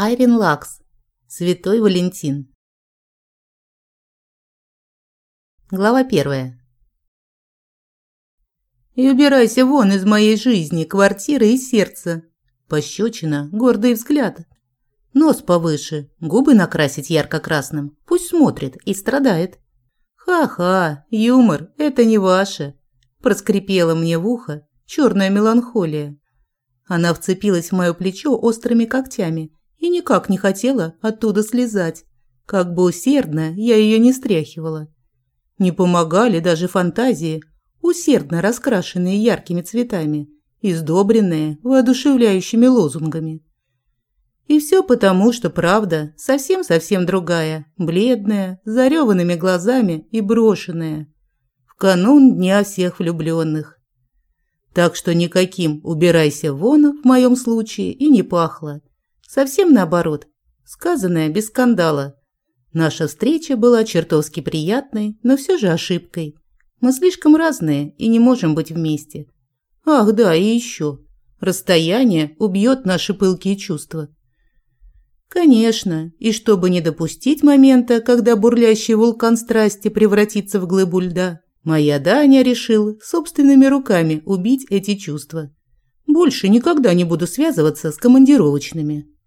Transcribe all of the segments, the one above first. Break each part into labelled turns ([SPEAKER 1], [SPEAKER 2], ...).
[SPEAKER 1] Айрин Лакс. Святой Валентин. Глава первая. «И убирайся вон из моей жизни, квартиры и сердца!» Пощечина, гордый взгляд. Нос повыше, губы накрасить ярко-красным. Пусть смотрит и страдает. «Ха-ха, юмор, это не ваше!» Проскрипела мне в ухо черная меланхолия. Она вцепилась в мое плечо острыми когтями и никак не хотела оттуда слезать. Как бы усердно я ее не стряхивала. Не помогали даже фантазии, усердно раскрашенные яркими цветами, издобренные воодушевляющими лозунгами. И все потому, что правда совсем-совсем другая, бледная, зареванными глазами и брошенная. В канун Дня всех влюбленных. Так что никаким «убирайся вон» в моем случае и не пахло. Совсем наоборот, сказанное без скандала. Наша встреча была чертовски приятной, но все же ошибкой. Мы слишком разные и не можем быть вместе. Ах, да, и еще. Расстояние убьет наши пылкие чувства. Конечно, и чтобы не допустить момента, когда бурлящий вулкан страсти превратится в глыбу льда, моя Даня решил собственными руками убить эти чувства. Больше никогда не буду связываться с командировочными.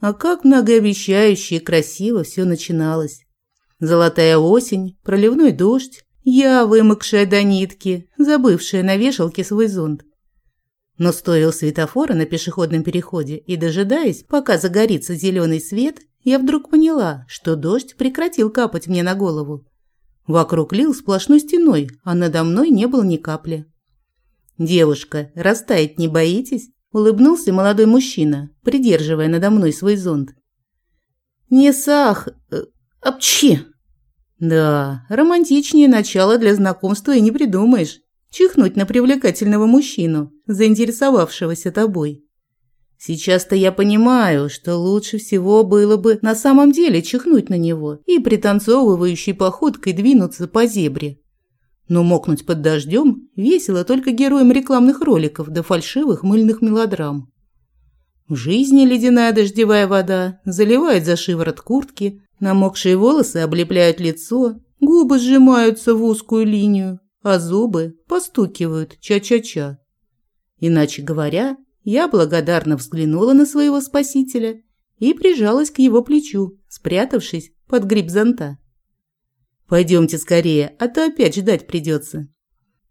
[SPEAKER 1] А как многообещающе и красиво все начиналось. Золотая осень, проливной дождь, я, вымокшая до нитки, забывшая на вешалке свой зонт. Но стоило светофора на пешеходном переходе и дожидаясь, пока загорится зеленый свет, я вдруг поняла, что дождь прекратил капать мне на голову. Вокруг лил сплошной стеной, а надо мной не было ни капли. «Девушка, растаять не боитесь?» – улыбнулся молодой мужчина, придерживая надо мной свой зонт. «Не сах... Э, апчи!» «Да, романтичнее начало для знакомства и не придумаешь. Чихнуть на привлекательного мужчину, заинтересовавшегося тобой. Сейчас-то я понимаю, что лучше всего было бы на самом деле чихнуть на него и пританцовывающей походкой двинуться по зебре. Но мокнуть под дождем весело только героям рекламных роликов да фальшивых мыльных мелодрам. В жизни ледяная дождевая вода заливает за шиворот куртки, намокшие волосы облепляют лицо, губы сжимаются в узкую линию, а зубы постукивают ча-ча-ча. Иначе говоря, я благодарно взглянула на своего спасителя и прижалась к его плечу, спрятавшись под гриб зонта. «Пойдемте скорее, а то опять ждать придется».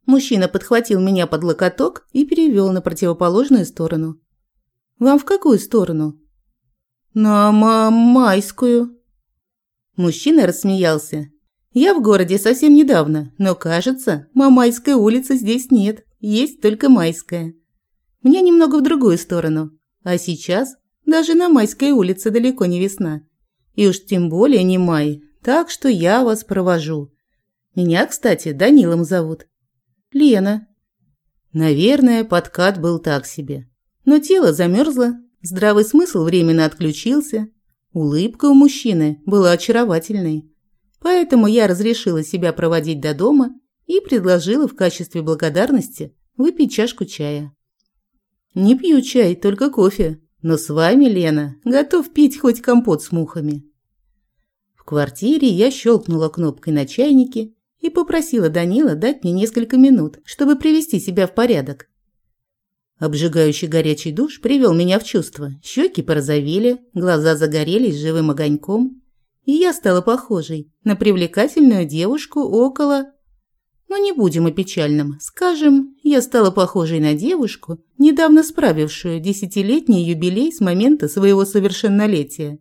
[SPEAKER 1] Мужчина подхватил меня под локоток и перевел на противоположную сторону. «Вам в какую сторону?» «На Мамайскую». Мужчина рассмеялся. «Я в городе совсем недавно, но, кажется, Мамайской улицы здесь нет, есть только Майская. Мне немного в другую сторону. А сейчас даже на Майской улице далеко не весна. И уж тем более не май, так что я вас провожу. Меня, кстати, Данилом зовут. Лена. Наверное, подкат был так себе. Но тело замерзло, здравый смысл временно отключился. Улыбка у мужчины была очаровательной. Поэтому я разрешила себя проводить до дома и предложила в качестве благодарности выпить чашку чая. Не пью чай, только кофе. Но с вами, Лена, готов пить хоть компот с мухами. Квартире я щелкнула кнопкой на чайнике и попросила Данила дать мне несколько минут, чтобы привести себя в порядок. Обжигающий горячий душ привел меня в чувство. Щеки порозовели, глаза загорелись живым огоньком, и я стала похожей на привлекательную девушку около... Но не будем о печальном. Скажем, я стала похожей на девушку, недавно справившую десятилетний юбилей с момента своего совершеннолетия.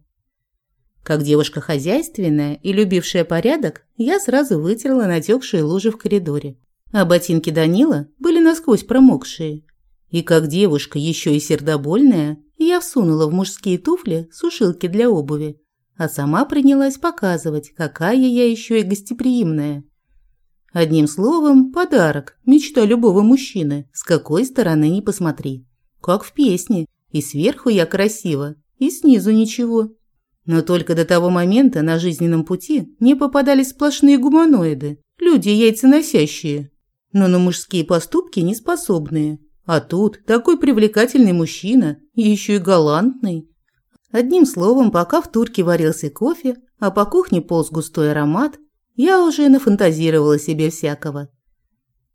[SPEAKER 1] Как девушка хозяйственная и любившая порядок, я сразу вытерла натекшие лужи в коридоре. А ботинки Данила были насквозь промокшие. И как девушка еще и сердобольная, я всунула в мужские туфли сушилки для обуви, а сама принялась показывать, какая я еще и гостеприимная. Одним словом, подарок, мечта любого мужчины, с какой стороны ни посмотри. Как в песне, и сверху я красива, и снизу ничего. Но только до того момента на жизненном пути не попадались сплошные гуманоиды, люди яйценосящие, но на мужские поступки не способные. А тут такой привлекательный мужчина, еще и галантный, Одним словом, пока в турке варился кофе, а по кухне полз густой аромат, я уже нафантазировала себе всякого.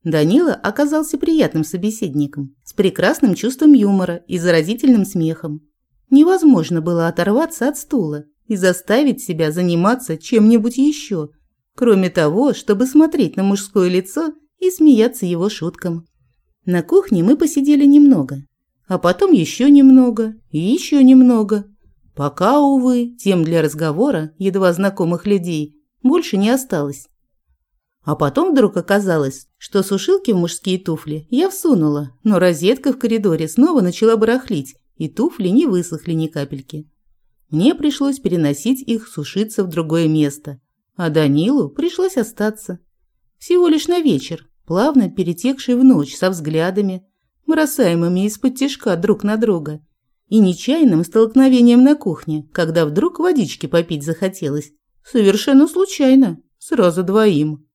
[SPEAKER 1] Данила оказался приятным собеседником, с прекрасным чувством юмора и заразительным смехом. Невозможно было оторваться от стула и заставить себя заниматься чем-нибудь еще, кроме того, чтобы смотреть на мужское лицо и смеяться его шуткам. На кухне мы посидели немного, а потом еще немного и еще немного, пока, увы, тем для разговора едва знакомых людей больше не осталось. А потом вдруг оказалось, что сушилки в мужские туфли я всунула, но розетка в коридоре снова начала барахлить, и туфли не высохли ни капельки. Мне пришлось переносить их сушиться в другое место, а Данилу пришлось остаться. Всего лишь на вечер, плавно перетекший в ночь со взглядами, бросаемыми из-под тишка друг на друга, и нечаянным столкновением на кухне, когда вдруг водички попить захотелось. Совершенно случайно, сразу двоим.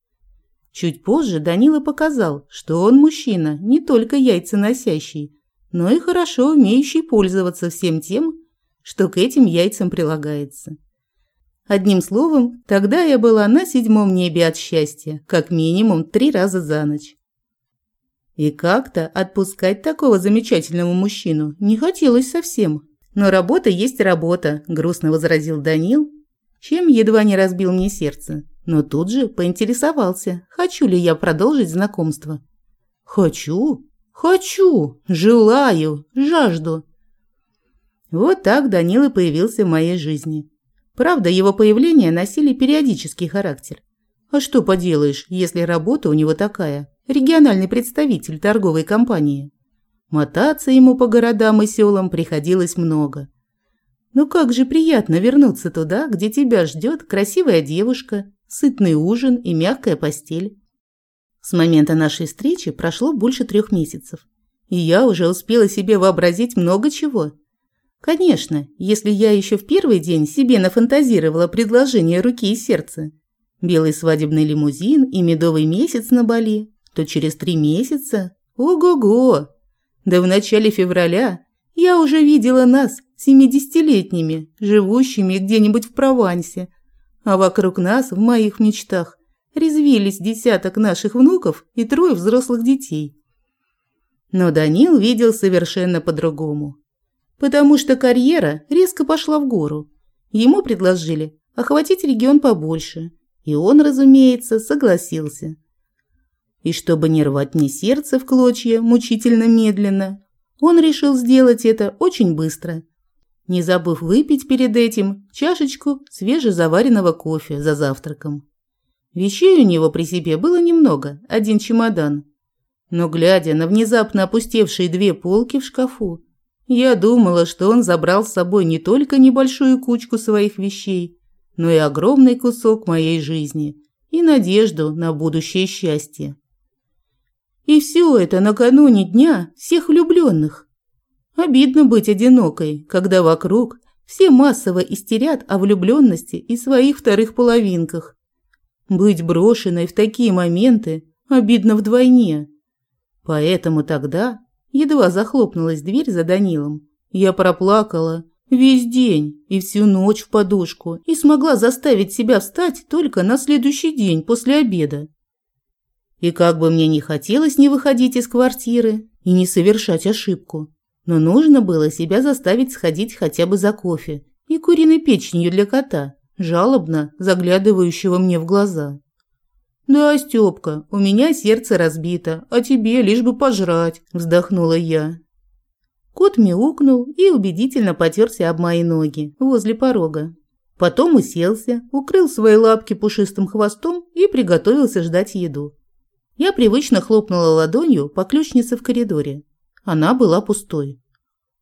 [SPEAKER 1] Чуть позже Данила показал, что он мужчина, не только яйца носящий, но и хорошо умеющий пользоваться всем тем, что к этим яйцам прилагается. Одним словом, тогда я была на седьмом небе от счастья, как минимум три раза за ночь. И как-то отпускать такого замечательного мужчину не хотелось совсем. Но работа есть работа, грустно возразил Данил, чем едва не разбил мне сердце. Но тут же поинтересовался, хочу ли я продолжить знакомство. Хочу, хочу, желаю, жажду. Вот так Данил и появился в моей жизни. Правда, его появления носили периодический характер. А что поделаешь, если работа у него такая, региональный представитель торговой компании. Мотаться ему по городам и селам приходилось много. Ну как же приятно вернуться туда, где тебя ждет красивая девушка, сытный ужин и мягкая постель. С момента нашей встречи прошло больше трех месяцев, и я уже успела себе вообразить много чего – Конечно, если я еще в первый день себе нафантазировала предложение руки и сердца, белый свадебный лимузин и медовый месяц на Бали, то через три месяца, ого-го, да в начале февраля я уже видела нас, семидесятилетними, живущими где-нибудь в Провансе, а вокруг нас, в моих мечтах, резвились десяток наших внуков и трое взрослых детей. Но Данил видел совершенно по-другому потому что карьера резко пошла в гору. Ему предложили охватить регион побольше, и он, разумеется, согласился. И чтобы не рвать мне сердце в клочья мучительно медленно, он решил сделать это очень быстро, не забыв выпить перед этим чашечку свежезаваренного кофе за завтраком. Вещей у него при себе было немного, один чемодан. Но глядя на внезапно опустевшие две полки в шкафу, я думала, что он забрал с собой не только небольшую кучку своих вещей, но и огромный кусок моей жизни и надежду на будущее счастье. И все это накануне дня всех влюбленных. Обидно быть одинокой, когда вокруг все массово истерят о влюбленности и своих вторых половинках. Быть брошенной в такие моменты обидно вдвойне. Поэтому тогда Едва захлопнулась дверь за Данилом. Я проплакала весь день и всю ночь в подушку и смогла заставить себя встать только на следующий день после обеда. И как бы мне ни хотелось не выходить из квартиры и не совершать ошибку, но нужно было себя заставить сходить хотя бы за кофе и куриной печенью для кота, жалобно заглядывающего мне в глаза. «Да, Стёпка, у меня сердце разбито, а тебе лишь бы пожрать», – вздохнула я. Кот мяукнул и убедительно потерся об мои ноги возле порога. Потом уселся, укрыл свои лапки пушистым хвостом и приготовился ждать еду. Я привычно хлопнула ладонью по ключнице в коридоре. Она была пустой.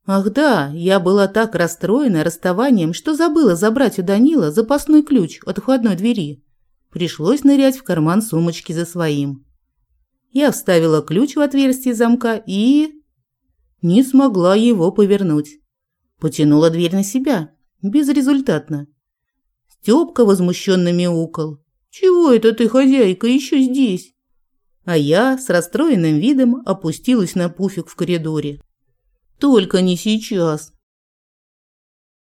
[SPEAKER 1] Ах да, я была так расстроена расставанием, что забыла забрать у Данила запасной ключ от входной двери. Пришлось нырять в карман сумочки за своим. Я вставила ключ в отверстие замка и... Не смогла его повернуть. Потянула дверь на себя. Безрезультатно. Стёпка возмущенно мяукал. «Чего это ты, хозяйка, еще здесь?» А я с расстроенным видом опустилась на пуфик в коридоре. «Только не сейчас!»